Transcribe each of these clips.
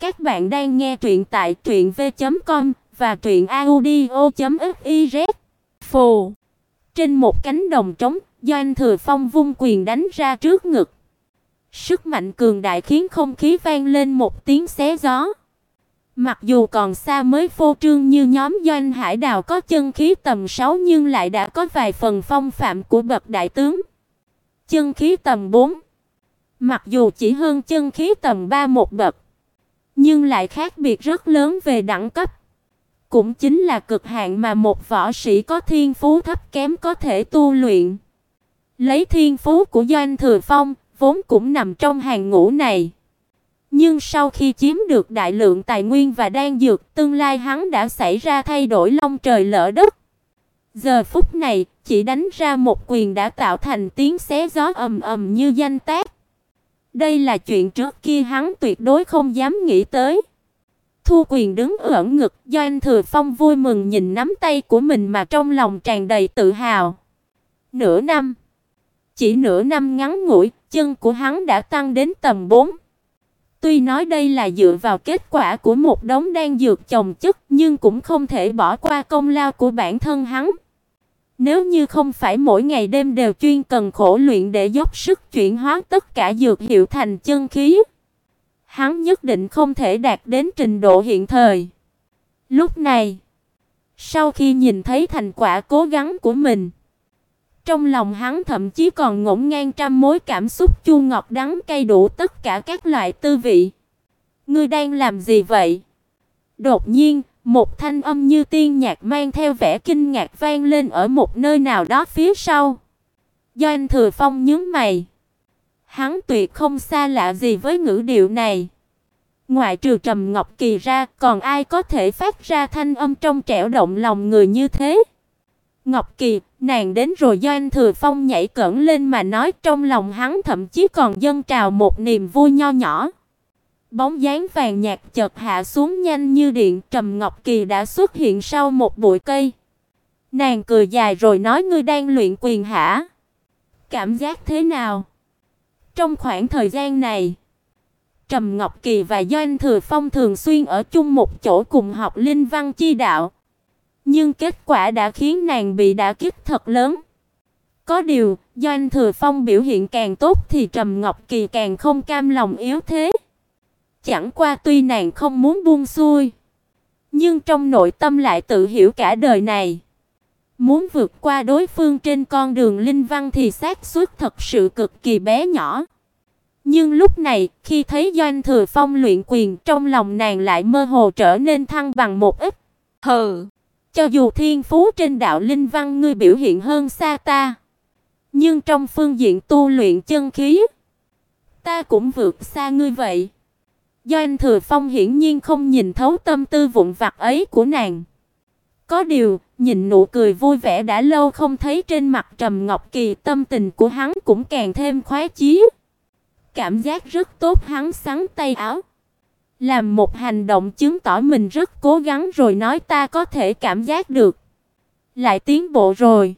Các bạn đang nghe truyện tại truyệnv.com và truyệnaudio.fiz. Phù. Trên một cánh đồng trống, Doanh Thừa Phong vung quyền đánh ra trước ngực. Sức mạnh cường đại khiến không khí vang lên một tiếng xé gió. Mặc dù còn xa mới phô trương như nhóm Doanh Hải Đào có chân khí tầm 6 nhưng lại đã có vài phần phong phạm của bậc đại tướng. Chân khí tầm 4, mặc dù chỉ hơn chân khí tầm 3 một bậc, nhưng lại khác biệt rất lớn về đẳng cấp. Cũng chính là cực hạn mà một võ sĩ có thiên phú thấp kém có thể tu luyện. Lấy thiên phú của Doanh Thừa Phong, vốn cũng nằm trong hàng ngũ này. Nhưng sau khi chiếm được đại lượng tài nguyên và đan dược, tương lai hắn đã xảy ra thay đổi long trời lỡ đất. Giờ phút này, chỉ đánh ra một quyền đã tạo thành tiếng xé gió ầm ầm như danh tác. Đây là chuyện trước kia hắn tuyệt đối không dám nghĩ tới. Thu quyền đứng ẩn ngực, do anh Thừa Phong vui mừng nhìn nắm tay của mình mà trong lòng tràn đầy tự hào. Nửa năm, chỉ nửa năm ngắn ngủi, chân của hắn đã tăng đến tầm 4. Tuy nói đây là dựa vào kết quả của một đống đan dược chồng chất, nhưng cũng không thể bỏ qua công lao của bản thân hắn. Nếu như không phải mỗi ngày đêm đều chuyên cần khổ luyện để dốc sức chuyển hóa tất cả dược hiệu thành chân khí, hắn nhất định không thể đạt đến trình độ hiện thời. Lúc này, sau khi nhìn thấy thành quả cố gắng của mình, trong lòng hắn thậm chí còn ngổn ngang trăm mối cảm xúc chua ngọt đắng cay đủ tất cả các loại tư vị. Ngươi đang làm gì vậy? Đột nhiên, một thanh âm như tiên nhạc mang theo vẻ kinh ngạc vang lên ở một nơi nào đó phía sau. do anh Thừa Phong nhướng mày. Hắn tuyệt không xa lạ gì với ngữ điệu này. Ngoại trừ Trầm Ngọc Kỳ ra, còn ai có thể phát ra thanh âm trong trẻo động lòng người như thế? Ngọc Kỳ, nàng đến rồi do anh Thừa Phong nhảy cẩn lên mà nói trong lòng hắn thậm chí còn dâng trào một niềm vui nho nhỏ. Bóng dáng vàng nhạt chợt hạ xuống nhanh như điện, Trầm Ngọc Kỳ đã xuất hiện sau một bụi cây. Nàng cười dài rồi nói ngươi đang luyện quyền hả? Cảm giác thế nào? Trong khoảng thời gian này, Trầm Ngọc Kỳ và Doanh Thừa Phong thường xuyên ở chung một chỗ cùng học linh văn chi đạo. Nhưng kết quả đã khiến nàng bị đả kích thật lớn. Có điều, Doanh Thừa Phong biểu hiện càng tốt thì Trầm Ngọc Kỳ càng không cam lòng yếu thế. Chẳng qua tuy nàng không muốn buông xuôi, nhưng trong nội tâm lại tự hiểu cả đời này, muốn vượt qua đối phương trên con đường linh văn thì xác suất thật sự cực kỳ bé nhỏ. Nhưng lúc này, khi thấy Doanh Thừa Phong luyện quyền, trong lòng nàng lại mơ hồ trở nên thăng bằng một ít. Hừ, cho dù thiên phú trên đạo linh văn ngươi biểu hiện hơn xa ta, nhưng trong phương diện tu luyện chân khí, ta cũng vượt xa ngươi vậy. Doanh Thừa Phong hiển nhiên không nhìn thấu tâm tư vụn vặt ấy của nàng. Có điều, nhìn nụ cười vui vẻ đã lâu không thấy trên mặt Trầm Ngọc Kỳ, tâm tình của hắn cũng càng thêm khoái chí. Cảm giác rất tốt, hắn sắn tay áo, làm một hành động chứng tỏ mình rất cố gắng rồi nói ta có thể cảm giác được. Lại tiến bộ rồi.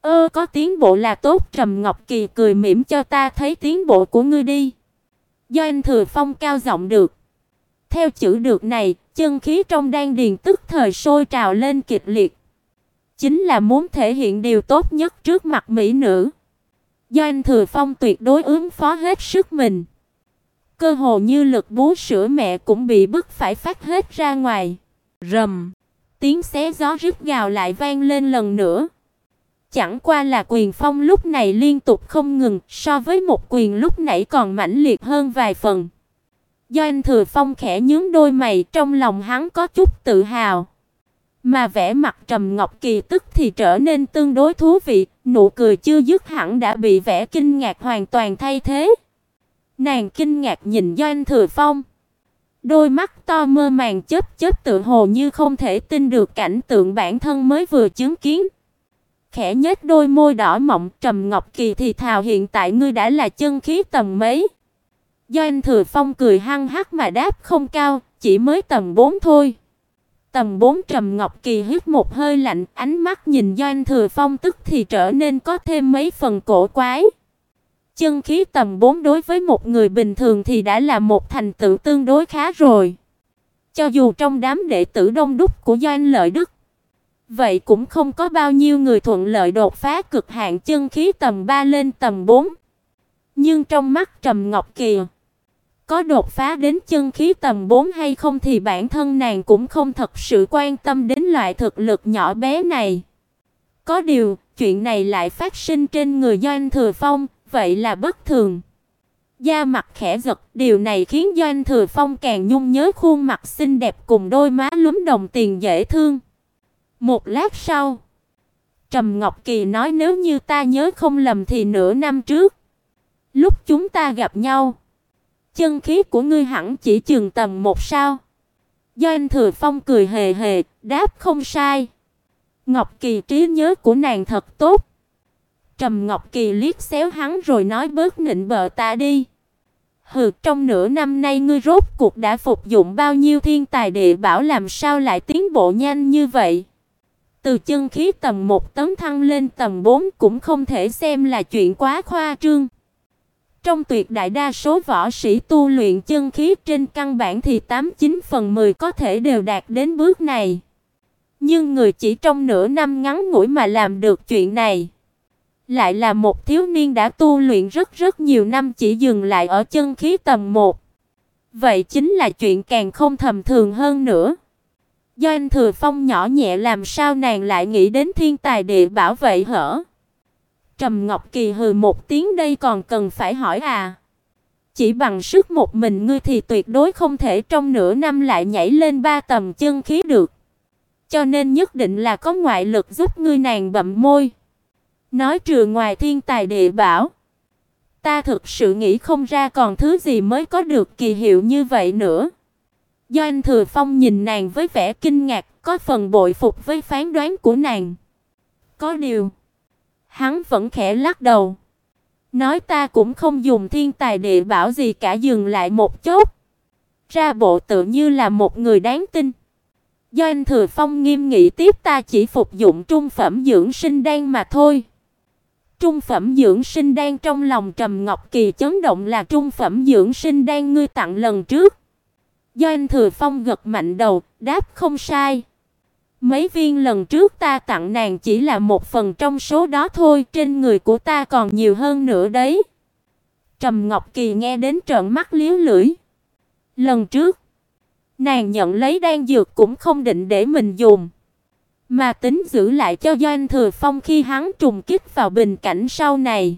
Ơ có tiến bộ là tốt, Trầm Ngọc Kỳ cười mỉm cho ta thấy tiến bộ của ngươi đi. Do anh Thừa Phong cao giọng được. Theo chữ được này, chân khí trong đan điền tức thời sôi trào lên kịch liệt. Chính là muốn thể hiện điều tốt nhất trước mặt mỹ nữ. Do anh Thừa Phong tuyệt đối ứng phó hết sức mình. Cơ hồ như lực bú sữa mẹ cũng bị bức phải phát hết ra ngoài. Rầm, tiếng xé gió rít gào lại vang lên lần nữa. Chẳng qua là quyền phong lúc này liên tục không ngừng, so với một quyền lúc nãy còn mãnh liệt hơn vài phần. Do anh Thừa Phong khẽ nhướng đôi mày, trong lòng hắn có chút tự hào. Mà vẻ mặt Trầm Ngọc Kỳ tức thì trở nên tương đối thú vị, nụ cười chưa dứt hẳn đã bị vẻ kinh ngạc hoàn toàn thay thế. Nàng kinh ngạc nhìn Do anh Thừa Phong. Đôi mắt to mơ màng chớp chớp tự hồ như không thể tin được cảnh tượng bản thân mới vừa chứng kiến khẽ nhếch đôi môi đỏ mọng, Trầm Ngọc Kỳ thì thào hiện tại ngươi đã là chân khí tầm mấy? Do anh Thừa Phong cười hăng hắc mà đáp không cao, chỉ mới tầm 4 thôi. Tầm 4 Trầm Ngọc Kỳ hít một hơi lạnh, ánh mắt nhìn Do anh Thừa Phong tức thì trở nên có thêm mấy phần cổ quái. Chân khí tầm 4 đối với một người bình thường thì đã là một thành tựu tương đối khá rồi. Cho dù trong đám đệ tử đông đúc của Doanh Lợi Đức, vậy cũng không có bao nhiêu người thuận lợi đột phá cực hạn chân khí tầm 3 lên tầm 4. Nhưng trong mắt Trầm Ngọc Kỳ, có đột phá đến chân khí tầm 4 hay không thì bản thân nàng cũng không thật sự quan tâm đến loại thực lực nhỏ bé này. Có điều, chuyện này lại phát sinh trên người Doanh Thừa Phong, vậy là bất thường. Da mặt khẽ giật, điều này khiến Doanh Thừa Phong càng nhung nhớ khuôn mặt xinh đẹp cùng đôi má lúm đồng tiền dễ thương. Một lát sau, Trầm Ngọc Kỳ nói nếu như ta nhớ không lầm thì nửa năm trước, lúc chúng ta gặp nhau, chân khí của ngươi hẳn chỉ chừng tầm một sao. Doanh Thừa Phong cười hề hề, đáp không sai. Ngọc Kỳ trí nhớ của nàng thật tốt. Trầm Ngọc Kỳ liếc xéo hắn rồi nói bớt nịnh bợ ta đi. Hừ, trong nửa năm nay ngươi rốt cuộc đã phục dụng bao nhiêu thiên tài địa bảo làm sao lại tiến bộ nhanh như vậy? Từ chân khí tầm 1 tấm thăng lên tầm 4 cũng không thể xem là chuyện quá khoa trương. Trong tuyệt đại đa số võ sĩ tu luyện chân khí trên căn bản thì 89 phần 10 có thể đều đạt đến bước này. Nhưng người chỉ trong nửa năm ngắn ngủi mà làm được chuyện này, lại là một thiếu niên đã tu luyện rất rất nhiều năm chỉ dừng lại ở chân khí tầm 1. Vậy chính là chuyện càng không thầm thường hơn nữa. Do anh Thừa Phong nhỏ nhẹ làm sao nàng lại nghĩ đến thiên tài địa bảo vậy hở? Trầm Ngọc Kỳ hừ một tiếng đây còn cần phải hỏi à? Chỉ bằng sức một mình ngươi thì tuyệt đối không thể trong nửa năm lại nhảy lên ba tầm chân khí được. Cho nên nhất định là có ngoại lực giúp ngươi nàng bậm môi. Nói trừ ngoài thiên tài địa bảo, ta thực sự nghĩ không ra còn thứ gì mới có được kỳ hiệu như vậy nữa. Do anh Thừa Phong nhìn nàng với vẻ kinh ngạc, có phần bội phục với phán đoán của nàng. Có điều, hắn vẫn khẽ lắc đầu, nói ta cũng không dùng thiên tài địa bảo gì cả dừng lại một chút, ra bộ tự như là một người đáng tin. Do anh Thừa Phong nghiêm nghị tiếp ta chỉ phục dụng trung phẩm dưỡng sinh đan mà thôi. Trung phẩm dưỡng sinh đan trong lòng Trầm Ngọc Kỳ chấn động là trung phẩm dưỡng sinh đan ngươi tặng lần trước. Do anh Thừa Phong gật mạnh đầu, đáp không sai. Mấy viên lần trước ta tặng nàng chỉ là một phần trong số đó thôi, trên người của ta còn nhiều hơn nữa đấy. Trầm Ngọc Kỳ nghe đến trợn mắt liếu lưỡi. Lần trước, nàng nhận lấy đan dược cũng không định để mình dùng, mà tính giữ lại cho Doanh Thừa Phong khi hắn trùng kích vào bình cảnh sau này.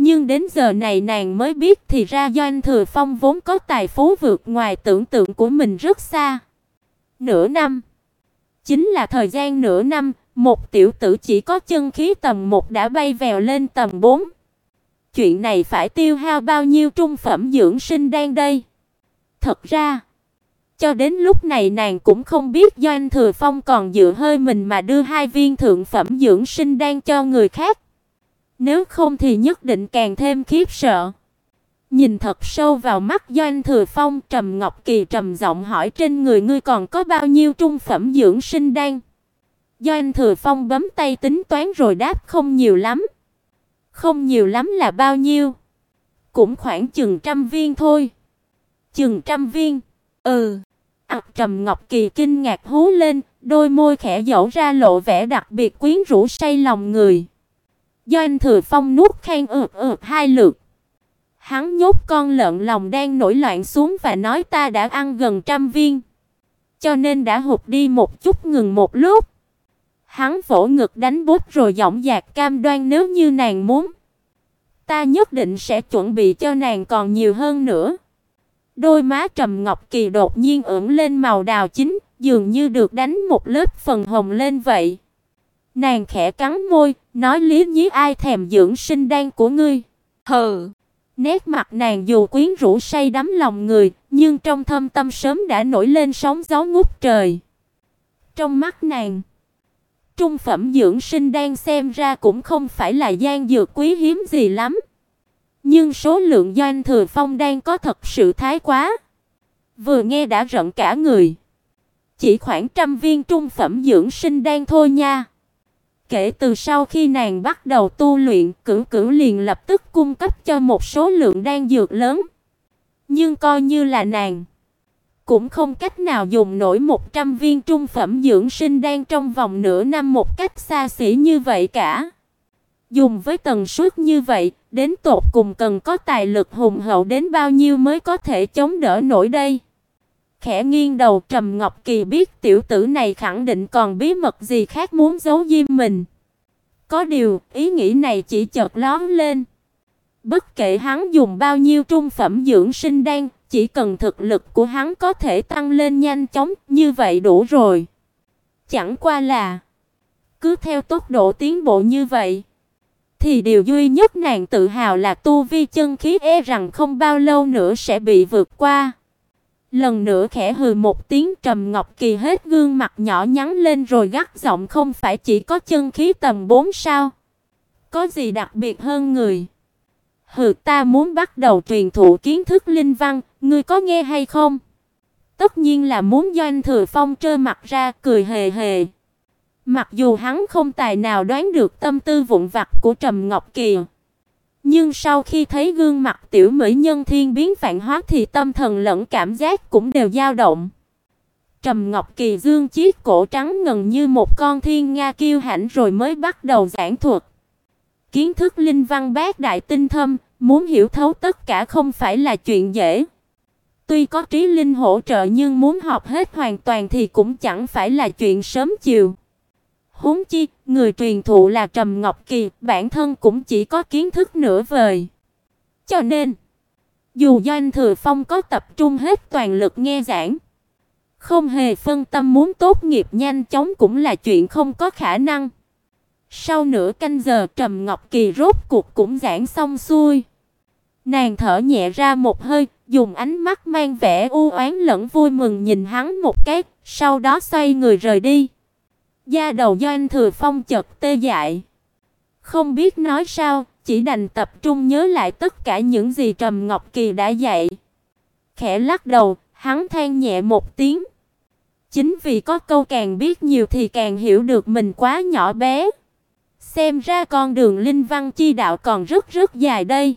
Nhưng đến giờ này nàng mới biết thì ra Doanh Thừa Phong vốn có tài phú vượt ngoài tưởng tượng của mình rất xa. Nửa năm, chính là thời gian nửa năm, một tiểu tử chỉ có chân khí tầm 1 đã bay vèo lên tầm 4. Chuyện này phải tiêu hao bao nhiêu trung phẩm dưỡng sinh đan đây? Thật ra, cho đến lúc này nàng cũng không biết Doanh Thừa Phong còn dựa hơi mình mà đưa hai viên thượng phẩm dưỡng sinh đan cho người khác. Nếu không thì nhất định càng thêm khiếp sợ. Nhìn thật sâu vào mắt Doanh Thừa Phong, Trầm Ngọc Kỳ trầm giọng hỏi trên người ngươi còn có bao nhiêu trung phẩm dưỡng sinh đan? Doanh Thừa Phong bấm tay tính toán rồi đáp không nhiều lắm. Không nhiều lắm là bao nhiêu? Cũng khoảng chừng trăm viên thôi. Chừng trăm viên? Ừ. Ặc Trầm Ngọc Kỳ kinh ngạc hú lên, đôi môi khẽ dẫu ra lộ vẻ đặc biệt quyến rũ say lòng người. Do anh Thừa Phong nuốt khan ượt ừ, ượt ừ, hai lượt. Hắn nhốt con lợn lòng đang nổi loạn xuống và nói ta đã ăn gần trăm viên. Cho nên đã hụt đi một chút ngừng một lúc. Hắn vỗ ngực đánh bút rồi giọng dạc cam đoan nếu như nàng muốn. Ta nhất định sẽ chuẩn bị cho nàng còn nhiều hơn nữa. Đôi má Trầm Ngọc Kỳ đột nhiên ửng lên màu đào chín, dường như được đánh một lớp phần hồng lên vậy. Nàng khẽ cắn môi, nói lý nhí ai thèm dưỡng sinh đan của ngươi. Hừ. Nét mặt nàng dù quyến rũ say đắm lòng người, nhưng trong thâm tâm sớm đã nổi lên sóng gió ngút trời. Trong mắt nàng, trung phẩm dưỡng sinh đan xem ra cũng không phải là gian dược quý hiếm gì lắm. Nhưng số lượng doanh thừa phong đang có thật sự thái quá. Vừa nghe đã rợn cả người. Chỉ khoảng trăm viên trung phẩm dưỡng sinh đan thôi nha. Kể từ sau khi nàng bắt đầu tu luyện, Cửu Cửu liền lập tức cung cấp cho một số lượng đan dược lớn. Nhưng coi như là nàng, cũng không cách nào dùng nổi 100 viên trung phẩm dưỡng sinh đan trong vòng nửa năm một cách xa xỉ như vậy cả. Dùng với tần suất như vậy, đến tột cùng cần có tài lực hùng hậu đến bao nhiêu mới có thể chống đỡ nổi đây. Khẽ nghiêng đầu Trầm Ngọc Kỳ biết tiểu tử này khẳng định còn bí mật gì khác muốn giấu diêm mình. Có điều, ý nghĩ này chỉ chợt lóe lên. Bất kể hắn dùng bao nhiêu trung phẩm dưỡng sinh đan, chỉ cần thực lực của hắn có thể tăng lên nhanh chóng, như vậy đủ rồi. Chẳng qua là cứ theo tốc độ tiến bộ như vậy, thì điều duy nhất nàng tự hào là tu vi chân khí e rằng không bao lâu nữa sẽ bị vượt qua. Lần nữa khẽ hừ một tiếng Trầm Ngọc Kỳ hết gương mặt nhỏ nhắn lên rồi gắt giọng không phải chỉ có chân khí tầm 4 sao? Có gì đặc biệt hơn người? Hừ ta muốn bắt đầu truyền thụ kiến thức linh văn, ngươi có nghe hay không? Tất nhiên là muốn Doanh Thừa Phong trơ mặt ra cười hề hề. Mặc dù hắn không tài nào đoán được tâm tư vụn vặt của Trầm Ngọc Kỳ, nhưng sau khi thấy gương mặt tiểu mỹ nhân thiên biến vạn hóa thì tâm thần lẫn cảm giác cũng đều dao động. Trầm Ngọc Kỳ dương chiếc cổ trắng ngần như một con thiên nga kiêu hãnh rồi mới bắt đầu giảng thuật. Kiến thức linh văn bát đại tinh thâm, muốn hiểu thấu tất cả không phải là chuyện dễ. Tuy có trí linh hỗ trợ nhưng muốn học hết hoàn toàn thì cũng chẳng phải là chuyện sớm chiều. Huống chi, người truyền thụ là Trầm Ngọc Kỳ, bản thân cũng chỉ có kiến thức nửa vời. Cho nên, dù Doanh Thừa Phong có tập trung hết toàn lực nghe giảng, không hề phân tâm muốn tốt nghiệp nhanh chóng cũng là chuyện không có khả năng. Sau nửa canh giờ Trầm Ngọc Kỳ rốt cuộc cũng giảng xong xuôi. Nàng thở nhẹ ra một hơi, dùng ánh mắt mang vẻ u oán lẫn vui mừng nhìn hắn một cái, sau đó xoay người rời đi. Da đầu Doanh Thừa Phong chợt tê dại. Không biết nói sao, chỉ đành tập trung nhớ lại tất cả những gì Trầm Ngọc Kỳ đã dạy. Khẽ lắc đầu, hắn than nhẹ một tiếng. Chính vì có câu càng biết nhiều thì càng hiểu được mình quá nhỏ bé. Xem ra con đường linh văn chi đạo còn rất rất dài đây.